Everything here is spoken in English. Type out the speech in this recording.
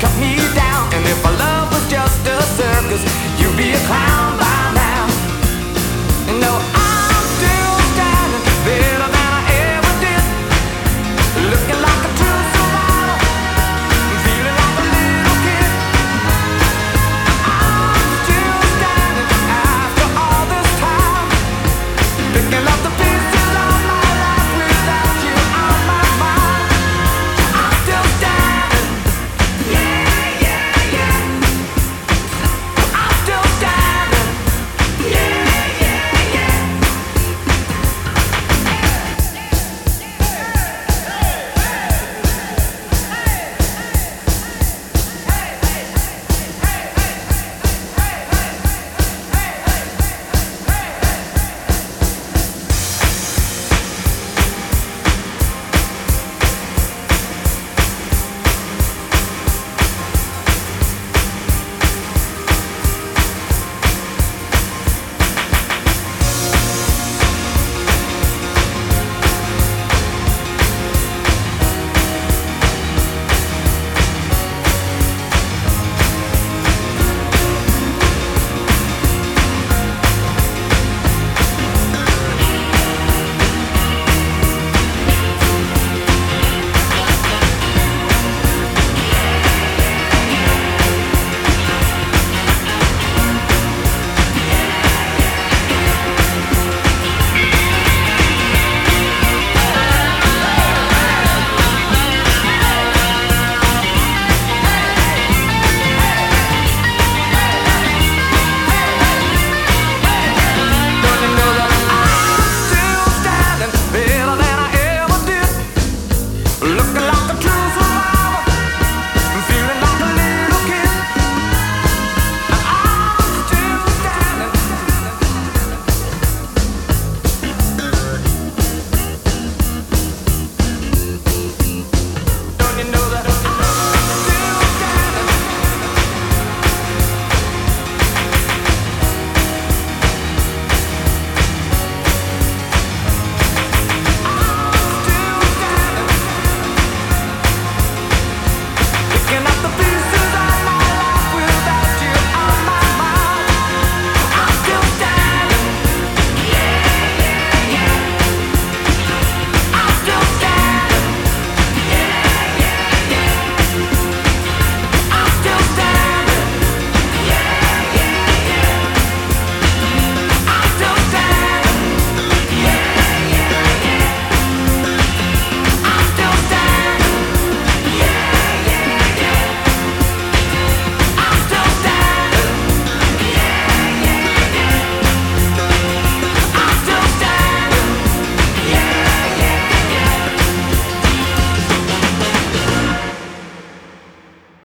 got me